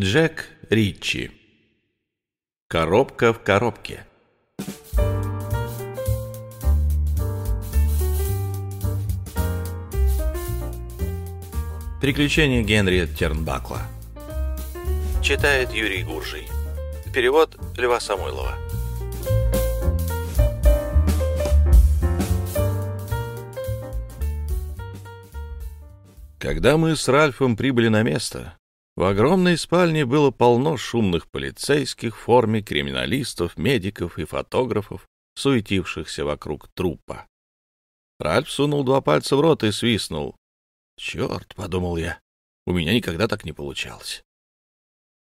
Джек Ричи. Коробка в коробке. Приключения Генри Тернбакла. Читает Юрий Гуржий. Перевод Льва Самойлова. Когда мы с Ральфом прибыли на место, в огромной спальне было полно шумных полицейских в форме криминалистов, медиков и фотографов, суетившихся вокруг трупа. Ральф сунул два пальца в рот и свистнул. «Черт!» — подумал я. «У меня никогда так не получалось».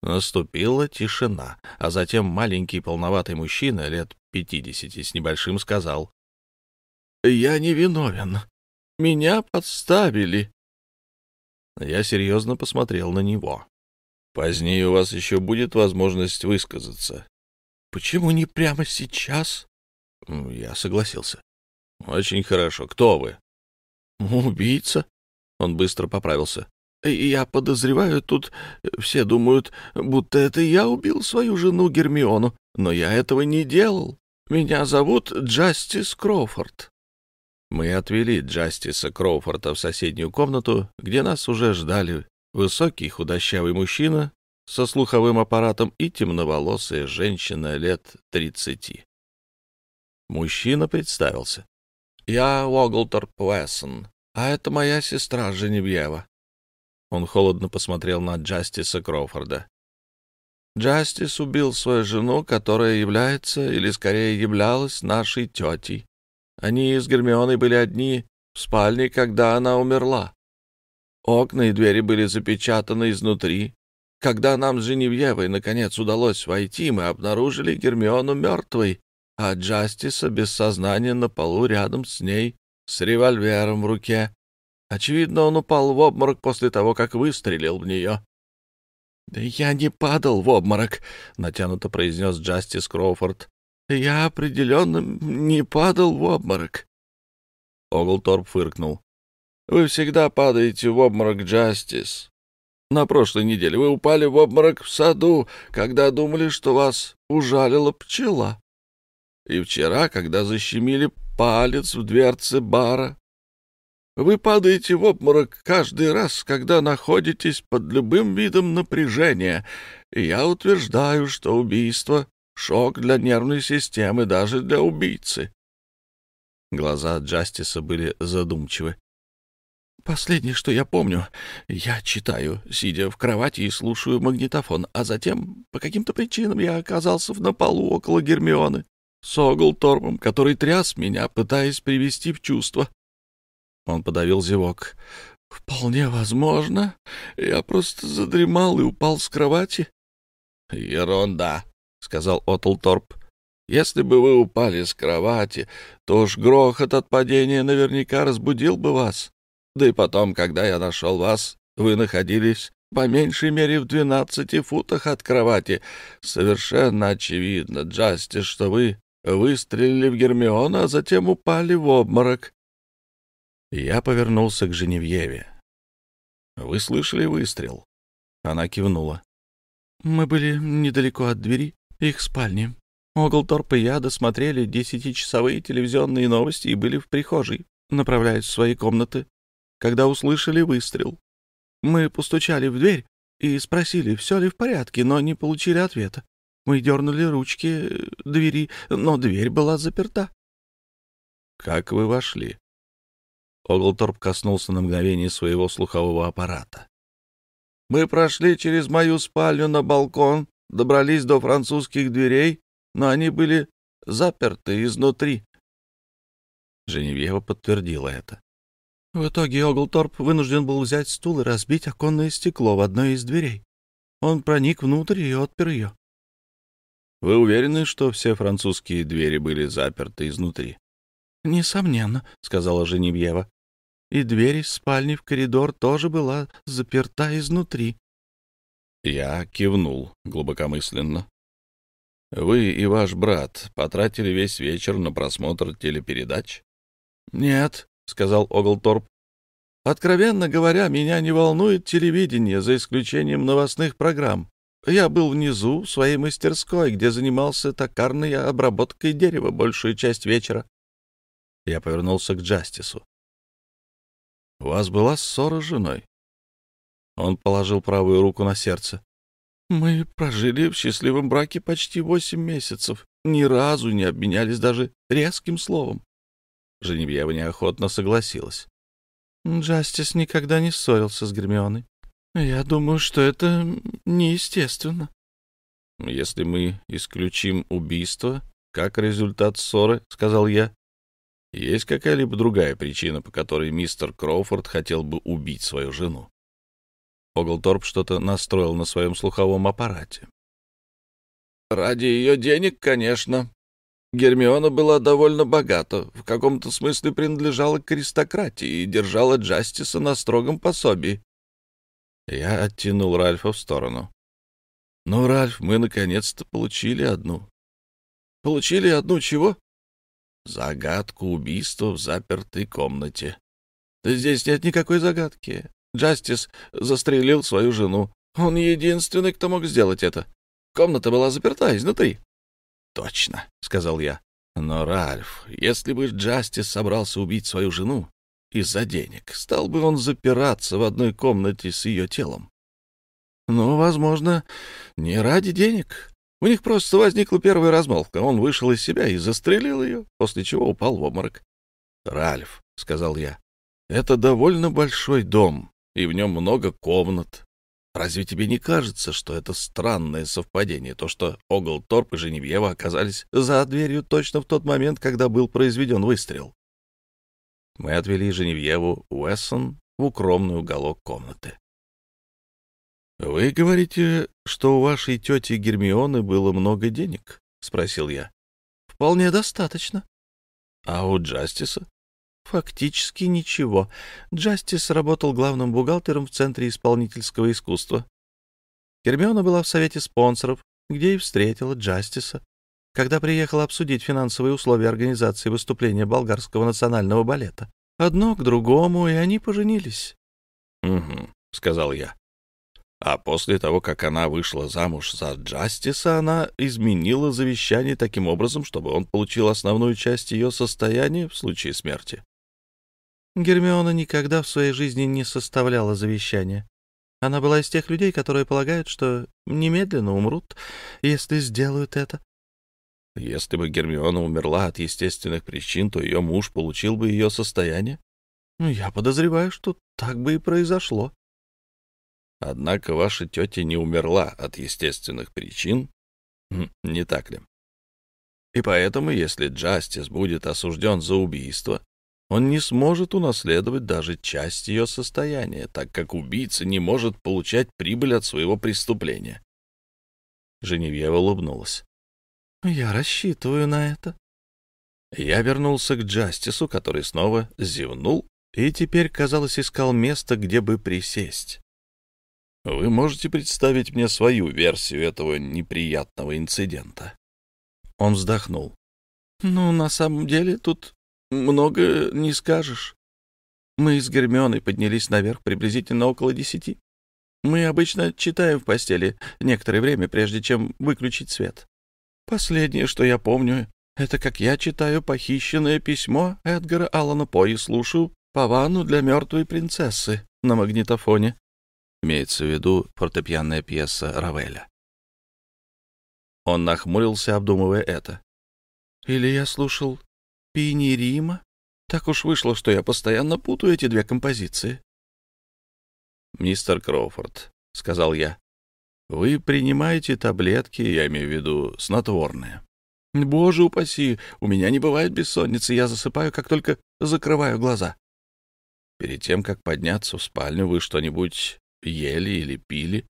Наступила тишина, а затем маленький полноватый мужчина лет пятидесяти с небольшим сказал. «Я не виновен. Меня подставили». Я серьезно посмотрел на него. Позднее у вас еще будет возможность высказаться. Почему не прямо сейчас? Я согласился. Очень хорошо. Кто вы? Убийца. Он быстро поправился. Я подозреваю, тут все думают, будто это я убил свою жену Гермиону, но я этого не делал. Меня зовут Джастис Кроуфорд. Мы отвели Джастиса Кроуфорда в соседнюю комнату, где нас уже ждали высокий худощавый мужчина со слуховым аппаратом и темноволосая женщина лет тридцати. Мужчина представился. «Я Уоглторп Уэссон, а это моя сестра Женевьева». Он холодно посмотрел на Джастиса Кроуфорда. Джастис убил свою жену, которая является, или скорее являлась, нашей тетей. Они с Гермионой были одни в спальне, когда она умерла. Окна и двери были запечатаны изнутри. Когда нам с Женевьевой наконец удалось войти, мы обнаружили Гермиону мертвой, а Джастиса без сознания на полу рядом с ней, с револьвером в руке. Очевидно, он упал в обморок после того, как выстрелил в нее. — Да я не падал в обморок, — натянуто произнес Джастис Кроуфорд. Я определенно не падал в обморок. Оглторп фыркнул. Вы всегда падаете в обморок, Джастис. На прошлой неделе вы упали в обморок в саду, когда думали, что вас ужалила пчела. И вчера, когда защемили палец в дверце бара. Вы падаете в обморок каждый раз, когда находитесь под любым видом напряжения, и я утверждаю, что убийство Шок для нервной системы, даже для убийцы. Глаза Джастиса были задумчивы. Последнее, что я помню, я читаю, сидя в кровати и слушаю магнитофон, а затем, по каким-то причинам, я оказался на полу около Гермионы с Оглторпом, который тряс меня, пытаясь привести в чувство. Он подавил зевок. «Вполне возможно. Я просто задремал и упал с кровати». «Ерунда», сказал Отлторп. Если бы вы упали с кровати, то уж грохот от падения наверняка разбудил бы вас. Да и потом, когда я нашел вас, вы находились по меньшей мере в двенадцати футах от кровати. Совершенно очевидно, Джастис, что вы выстрелили в Гермиона, а затем упали в обморок. Я повернулся к Женевьеве. «Вы слышали выстрел?» Она кивнула. «Мы были недалеко от двери их спальни. Оглторп и я досмотрели десятичасовые телевизионные новости и были в прихожей, направляясь в свои комнаты, когда услышали выстрел. Мы постучали в дверь и спросили, все ли в порядке, но не получили ответа. Мы дернули ручки двери, но дверь была заперта. — Как вы вошли? Оглторп коснулся на мгновение своего слухового аппарата. — Мы прошли через мою спальню на балкон добрались до французских дверей, но они были заперты изнутри. Женевьева подтвердила это. В итоге Оглторп вынужден был взять стул и разбить оконное стекло в одной из дверей. Он проник внутрь и отпер ее. — Вы уверены, что все французские двери были заперты изнутри? — Несомненно, — сказала Женевьева. — И дверь из спальни в коридор тоже была заперта изнутри. Я кивнул глубокомысленно. «Вы и ваш брат потратили весь вечер на просмотр телепередач?» «Нет», — сказал Оглторп. «Откровенно говоря, меня не волнует телевидение, за исключением новостных программ. Я был внизу, в своей мастерской, где занимался токарной обработкой дерева большую часть вечера. Я повернулся к Джастису. — У вас была ссора с женой? Он положил правую руку на сердце. — Мы прожили в счастливом браке почти восемь месяцев. Ни разу не обменялись даже резким словом. Женевьева неохотно согласилась. Джастис никогда не ссорился с Гермионой. Я думаю, что это неестественно. Если мы исключим убийство как результат ссоры, — сказал я, — есть какая-либо другая причина, по которой мистер Кроуфорд хотел бы убить свою жену? Оглторп что-то настроил на своем слуховом аппарате. «Ради ее денег, конечно. Гермиона была довольно богата, в каком-то смысле принадлежала к аристократии и держала Джастиса на строгом пособии. Я оттянул Ральфа в сторону. «Ну, Ральф, мы наконец-то получили одну». «Получили одну чего?» «Загадку убийства в запертой комнате». Да «Здесь нет никакой загадки. Джастис застрелил свою жену. Он единственный, кто мог сделать это. Комната была заперта изнутри». «Точно», — сказал я. «Но, Ральф, если бы Джастис собрался убить свою жену, из-за денег. Стал бы он запираться в одной комнате с ее телом. Ну, возможно, не ради денег. У них просто возникла первая размолвка. Он вышел из себя и застрелил ее, после чего упал в обморок. «Ральф», — сказал я, — «это довольно большой дом, и в нем много комнат. Разве тебе не кажется, что это странное совпадение, то, что Оглторп и Женевьева оказались за дверью точно в тот момент, когда был произведен выстрел?» Мы отвели Женевьеву Уэссон в укромный уголок комнаты. — Вы говорите, что у вашей тети Гермионы было много денег? — спросил я. — Вполне достаточно. — А у Джастиса? — Фактически ничего. Джастис работал главным бухгалтером в Центре исполнительского искусства. Гермиона была в совете спонсоров, где и встретила Джастиса, когда приехала обсудить финансовые условия организации выступления болгарского национального балета. Одно к другому, и они поженились. — Угу, — сказал я. А после того, как она вышла замуж за Джастиса, она изменила завещание таким образом, чтобы он получил основную часть ее состояния в случае смерти. Гермиона никогда в своей жизни не составляла завещания. Она была из тех людей, которые полагают, что немедленно умрут, если сделают это. Если бы Гермиона умерла от естественных причин, то ее муж получил бы ее состояние. Ну, я подозреваю, что так бы и произошло. Однако ваша тетя не умерла от естественных причин, хм, не так ли? И поэтому, если Джастис будет осужден за убийство, он не сможет унаследовать даже часть ее состояния, так как убийца не может получать прибыль от своего преступления. Женевьева улыбнулась. Я рассчитываю на это. Я вернулся к Джастису, который снова зевнул и теперь, казалось, искал место, где бы присесть. Вы можете представить мне свою версию этого неприятного инцидента? Он вздохнул. Ну, на самом деле, тут много не скажешь. Мы с Гермионой поднялись наверх приблизительно около десяти. Мы обычно читаем в постели некоторое время, прежде чем выключить свет. Последнее, что я помню, это как я читаю похищенное письмо Эдгара Аллана По и слушаю «Павану для мертвой принцессы» на магнитофоне. Имеется в виду фортепианная пьеса Равеля. Он нахмурился, обдумывая это. Или я слушал «Пини Рима»? Так уж вышло, что я постоянно путаю эти две композиции. «Мистер Кроуфорд», — сказал я, вы принимаете таблетки, я имею в виду снотворные. Боже упаси, у меня не бывает бессонницы, я засыпаю, как только закрываю глаза. Перед тем, как подняться в спальню, вы что-нибудь ели или пили?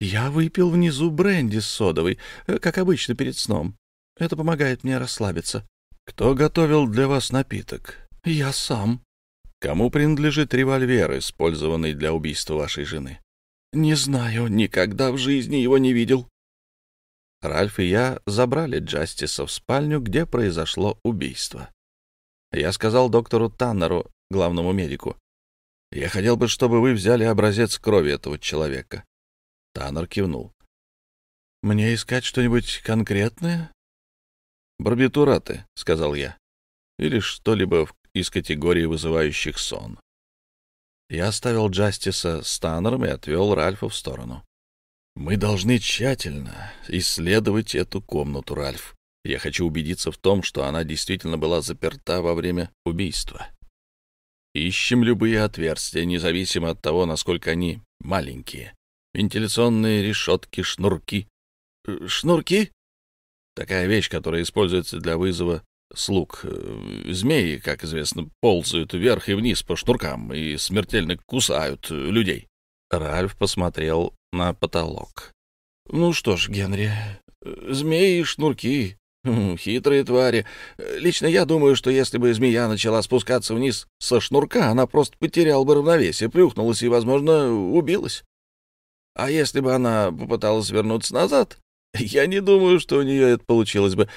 Я выпил внизу бренди с содовой, э, как обычно перед сном. Это помогает мне расслабиться. Кто готовил для вас напиток? Я сам. Кому принадлежит револьвер, использованный для убийства вашей жены? «Не знаю, никогда в жизни его не видел». Ральф и я забрали Джастиса в спальню, где произошло убийство. Я сказал доктору Таннеру, главному медику, «Я хотел бы, чтобы вы взяли образец крови этого человека». Таннер кивнул. Мне искать что-нибудь конкретное? Барбитураты, — сказал я. Или что-либо из категории вызывающих сон. Я оставил Джастиса с Таннером и отвел Ральфа в сторону. «Мы должны тщательно исследовать эту комнату, Ральф. Я хочу убедиться в том, что она действительно была заперта во время убийства. Ищем любые отверстия, независимо от того, насколько они маленькие. Вентиляционные решетки, шнурки. Э, шнурки? Такая вещь, которая используется для вызова слуг. Э, змеи, как известно, ползают вверх и вниз по шнуркам и смертельно кусают людей. Ральф посмотрел на потолок. «Ну что ж, Генри, э, змеи и шнурки Хм, хитрые твари. Лично я думаю, что если бы змея начала спускаться вниз со шнурка, она просто потеряла бы равновесие, плюхнулась и, возможно, убилась. А если бы она попыталась вернуться назад, я не думаю, что у нее это получилось бы.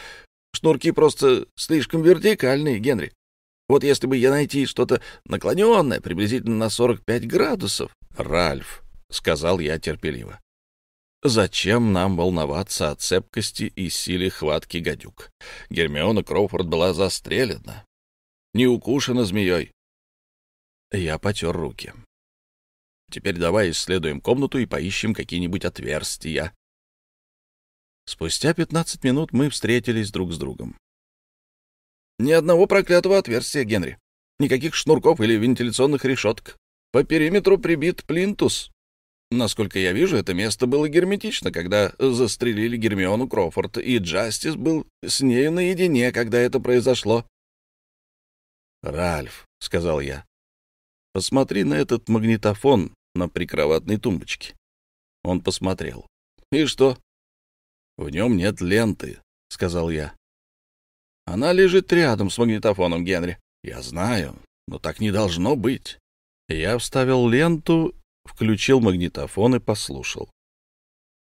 Шнурки просто слишком вертикальные, Генри. Вот если бы я найти что-то наклоненное, приблизительно на 45 градусов... — Ральф, — сказал я терпеливо, Зачем нам волноваться о цепкости и силе хватки гадюк? Гермиона Кроуфорд была застрелена, не укушена змеей. Я потер руки. Теперь давай исследуем комнату и поищем какие-нибудь отверстия. Спустя пятнадцать минут мы встретились друг с другом. Ни одного проклятого отверстия, Генри. Никаких шнурков или вентиляционных решеток. По периметру прибит плинтус, Насколько я вижу, это место было герметично, когда застрелили Гермиону Крофорд, и Джастис был с нею наедине, когда это произошло. «Ральф», — сказал я, — «посмотри на этот магнитофон на прикроватной тумбочке». Он посмотрел. «И что?» «В нем нет ленты», — сказал я. «Она лежит рядом с магнитофоном, Генри». «Я знаю, но так не должно быть». Я вставил ленту включил магнитофон и послушал.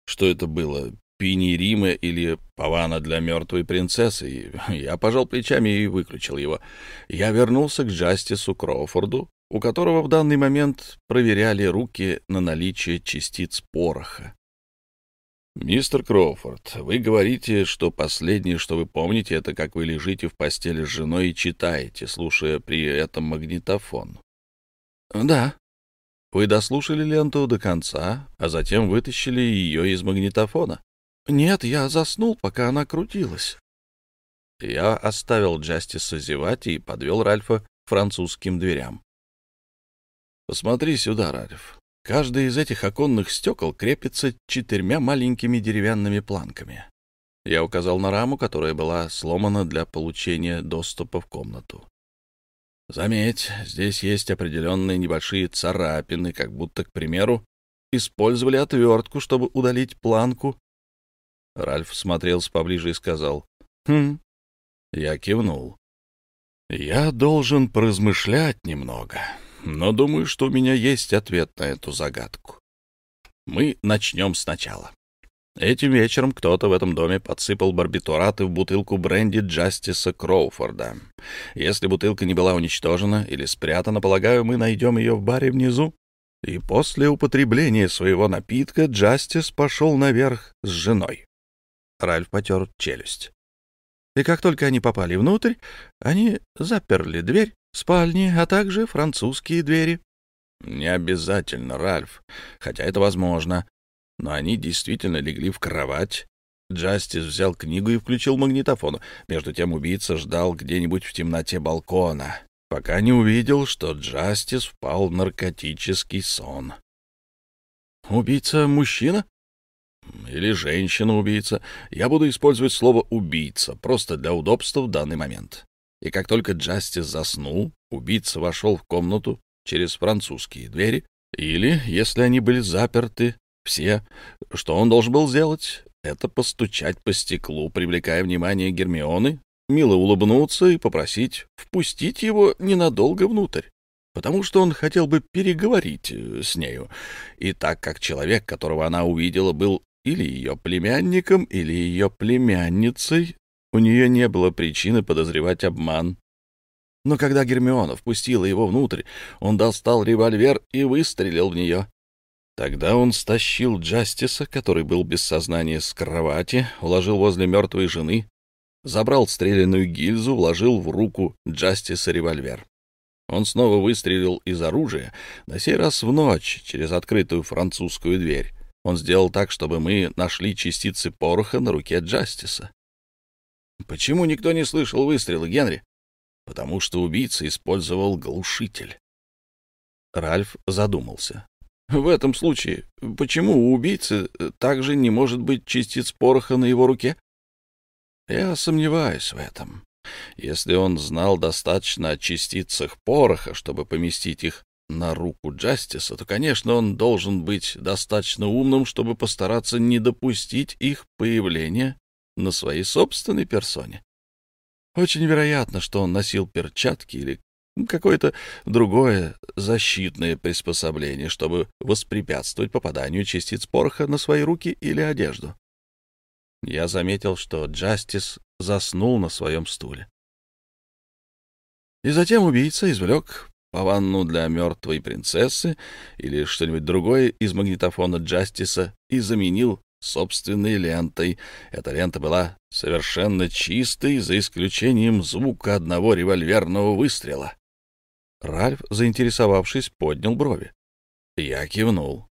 Что это было? Пини Рима или Павана для мертвой принцессы? Я пожал плечами и выключил его. Я вернулся к Джастису Кроуфорду, у которого в данный момент проверяли руки на наличие частиц пороха. «Мистер Кроуфорд, вы говорите, что последнее, что вы помните, это как вы лежите в постели с женой и читаете, слушая при этом магнитофон». «Да», вы дослушали ленту до конца, а затем вытащили ее из магнитофона? Нет, я заснул, пока она крутилась. Я оставил Джастиса зевать и подвел Ральфа к французским дверям. Посмотри сюда, Ральф. Каждый из этих оконных стекол крепится четырьмя маленькими деревянными планками. Я указал на раму, которая была сломана для получения доступа в комнату. Заметь, здесь есть определенные небольшие царапины, как будто, к примеру, использовали отвертку, чтобы удалить планку. Ральф смотрелся поближе и сказал «Хм». Я кивнул. «Я должен поразмышлять немного, но думаю, что у меня есть ответ на эту загадку. Мы начнем сначала. Этим вечером кто-то в этом доме подсыпал барбитураты в бутылку бренди Джастиса Кроуфорда. Если бутылка не была уничтожена или спрятана, полагаю, мы найдем ее в баре внизу. И после употребления своего напитка Джастис пошел наверх с женой. Ральф потер челюсть. И как только они попали внутрь, они заперли дверь спальни, а также французские двери. Не обязательно, Ральф, хотя это возможно но они действительно легли в кровать. Джастис взял книгу и включил магнитофон. Между тем убийца ждал где-нибудь в темноте балкона, пока не увидел, что Джастис впал в наркотический сон. «Убийца мужчина?» «Или женщина-убийца. Я буду использовать слово «убийца» просто для удобства в данный момент». И как только Джастис заснул, убийца вошел в комнату через французские двери, или, если они были заперты, все, что он должен был сделать, это постучать по стеклу, привлекая внимание Гермионы, мило улыбнуться и попросить впустить его ненадолго внутрь, потому что он хотел бы переговорить э, с нею. И так как человек, которого она увидела, был или ее племянником, или ее племянницей, у нее не было причины подозревать обман. Но когда Гермиона впустила его внутрь, он достал револьвер и выстрелил в нее. Тогда он стащил Джастиса, который был без сознания, с кровати, уложил возле мертвой жены, забрал стрелянную гильзу, вложил в руку Джастиса револьвер. Он снова выстрелил из оружия, на сей раз в ночь, через открытую французскую дверь. Он сделал так, чтобы мы нашли частицы пороха на руке Джастиса. Почему никто не слышал выстрела, Генри? Потому что убийца использовал глушитель. Ральф задумался. В этом случае, почему у убийцы также не может быть частиц пороха на его руке? Я сомневаюсь в этом. Если он знал достаточно о частицах пороха, чтобы поместить их на руку Джастиса, то, конечно, он должен быть достаточно умным, чтобы постараться не допустить их появления на своей собственной персоне. Очень вероятно, что он носил перчатки или какое-то другое защитное приспособление, чтобы воспрепятствовать попаданию частиц пороха на свои руки или одежду. Я заметил, что Джастис заснул на своем стуле. И затем убийца извлек пованну для мертвой принцессы или что-нибудь другое из магнитофона Джастиса и заменил собственной лентой. Эта лента была совершенно чистой, за исключением звука одного револьверного выстрела. Ральф, заинтересовавшись, поднял брови. Я кивнул.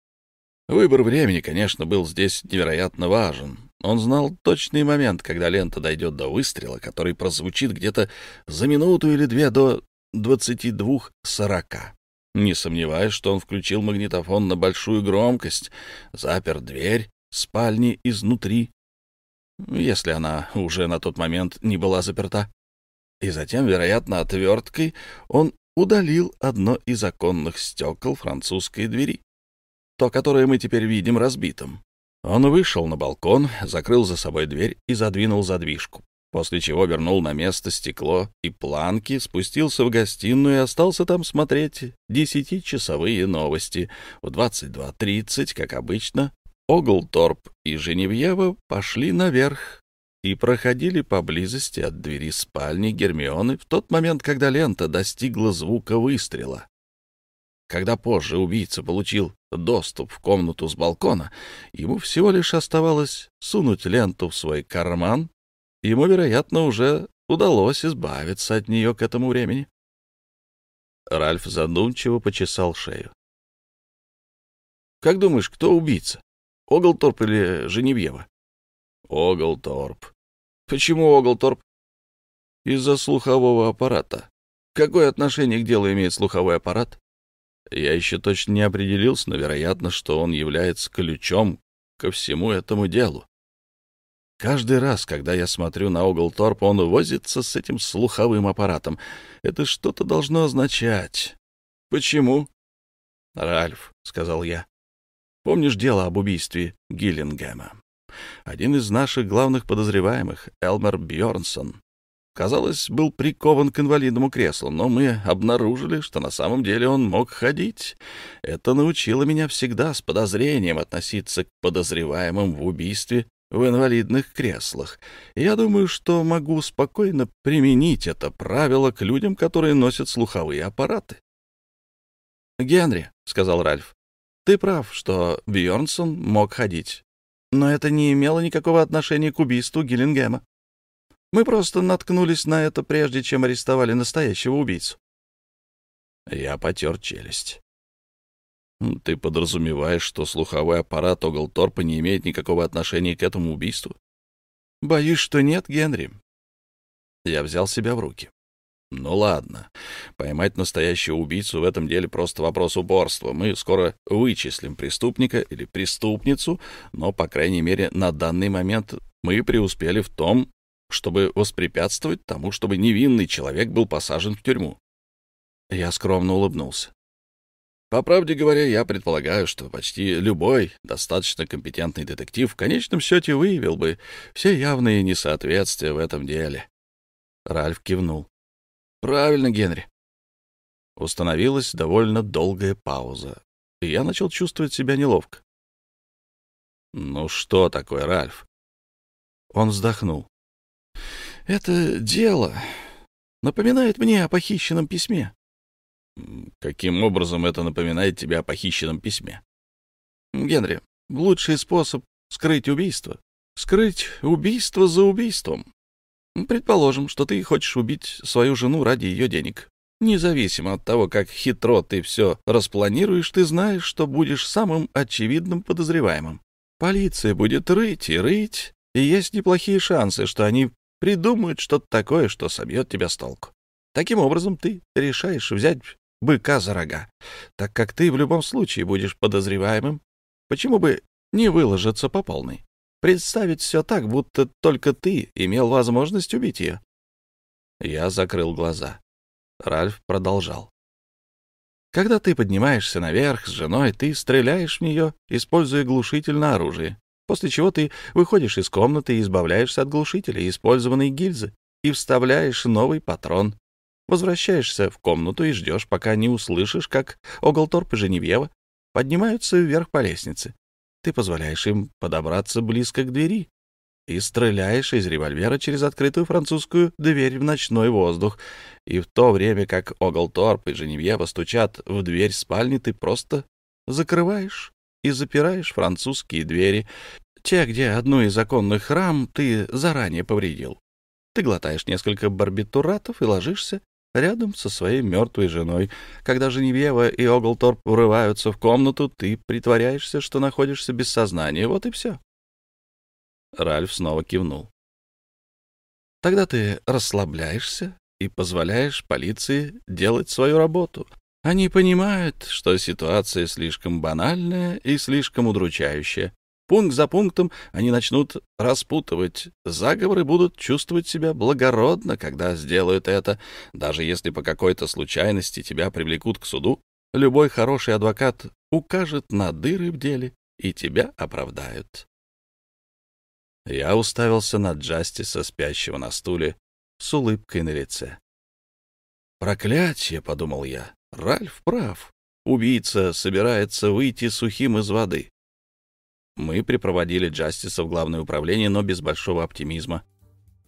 Выбор времени, конечно, был здесь невероятно важен. Он знал точный момент, когда лента дойдет до выстрела, который прозвучит где-то за минуту или две до двадцати двух сорока. Не сомневаюсь, что он включил магнитофон на большую громкость, запер дверь спальни изнутри, если она уже на тот момент не была заперта. И затем, вероятно, отверткой он удалил одно из оконных стекол французской двери, то, которое мы теперь видим разбитым. Он вышел на балкон, закрыл за собой дверь и задвинул задвижку, после чего вернул на место стекло и планки, спустился в гостиную и остался там смотреть десятичасовые новости. В 22.30, как обычно, Оглторп и Женевьева пошли наверх и проходили поблизости от двери спальни Гермионы в тот момент, когда лента достигла звука выстрела. Когда позже убийца получил доступ в комнату с балкона, ему всего лишь оставалось сунуть ленту в свой карман. Ему, вероятно, уже удалось избавиться от нее к этому времени. Ральф задумчиво почесал шею. «Как думаешь, кто убийца? Оглторп или Женевьева?» Оглторп. Почему Оглторп? Из-за слухового аппарата. Какое отношение к делу имеет слуховой аппарат? Я еще точно не определился, но вероятно, что он является ключом ко всему этому делу. Каждый раз, когда я смотрю на Оглторп, он возится с этим слуховым аппаратом. Это что-то должно означать. Почему? — Ральф, — сказал я. — Помнишь дело об убийстве Гиллингема? Один из наших главных подозреваемых, Элмер Бьорнсон, казалось, был прикован к инвалидному креслу, но мы обнаружили, что на самом деле он мог ходить. Это научило меня всегда с подозрением относиться к подозреваемым в убийстве в инвалидных креслах. Я думаю, что могу спокойно применить это правило к людям, которые носят слуховые аппараты. «Генри», — сказал Ральф, — «ты прав, что Бьорнсон мог ходить. Но это не имело никакого отношения к убийству Гиллингема. Мы просто наткнулись на это, прежде чем арестовали настоящего убийцу. Я потер челюсть. Ты подразумеваешь, что слуховой аппарат Оглторпа не имеет никакого отношения к этому убийству? Боюсь, что нет, Генри. Я взял себя в руки. Ну ладно, поймать настоящего убийцу в этом деле просто вопрос упорства. Мы скоро вычислим преступника или преступницу, но, по крайней мере, на данный момент мы преуспели в том, чтобы воспрепятствовать тому, чтобы невинный человек был посажен в тюрьму. Я скромно улыбнулся. По правде говоря, я предполагаю, что почти любой достаточно компетентный детектив в конечном счете выявил бы все явные несоответствия в этом деле. Ральф кивнул. Правильно, Генри. Установилась довольно долгая пауза, и я начал чувствовать себя неловко. Ну что такое, Ральф? Он вздохнул. Это дело напоминает мне о похищенном письме. Каким образом это напоминает тебе о похищенном письме? Генри, лучший способ скрыть убийство — скрыть убийство за убийством. Предположим, что ты хочешь убить свою жену ради ее денег. Независимо от того, как хитро ты все распланируешь, ты знаешь, что будешь самым очевидным подозреваемым. Полиция будет рыть и рыть, и есть неплохие шансы, что они придумают что-то такое, что собьет тебя с толку. Таким образом, ты решаешь взять быка за рога, так как ты в любом случае будешь подозреваемым. Почему бы не выложиться по полной? Представить все так, будто только ты имел возможность убить ее. Я закрыл глаза. Ральф продолжал. Когда ты поднимаешься наверх с женой, ты стреляешь в нее, используя глушитель на оружие, после чего ты выходишь из комнаты и избавляешься от глушителя, использованной гильзы, и вставляешь новый патрон. Возвращаешься в комнату и ждешь, пока не услышишь, как Оглторп и Женевьева поднимаются вверх по лестнице. Ты позволяешь им подобраться близко к двери, и стреляешь из револьвера через открытую французскую дверь в ночной воздух. И в то время как Оглторп и Женевьева стучат в дверь спальни, ты просто закрываешь и запираешь французские двери, те, где одну из законных рам ты заранее повредил. Ты глотаешь несколько барбитуратов и ложишься рядом со своей мертвой женой. Когда Женевьева и Оглторп врываются в комнату, ты притворяешься, что находишься без сознания. Вот и все. Ральф снова кивнул. Тогда ты расслабляешься и позволяешь полиции делать свою работу. Они понимают, что ситуация слишком банальная и слишком удручающая. Пункт за пунктом они начнут распутывать заговоры, будут чувствовать себя благородно, когда сделают это. Даже если по какой-то случайности тебя привлекут к суду, любой хороший адвокат укажет на дыры в деле, и тебя оправдают. Я уставился на Джастиса, спящего на стуле, с улыбкой на лице. «Проклятие!» — подумал я. «Ральф прав. Убийца собирается выйти сухим из воды». Мы припроводили Джастиса в главное управление, но без большого оптимизма.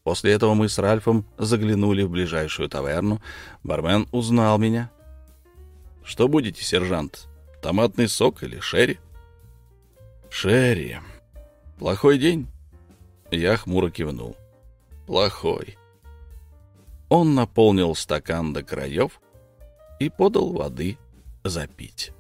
После этого мы с Ральфом заглянули в ближайшую таверну. Бармен узнал меня. «Что будете, сержант? Томатный сок или шерри?» «Шерри. Плохой день?» Я хмуро кивнул. Плохой. Он наполнил стакан до краев и подал воды запить.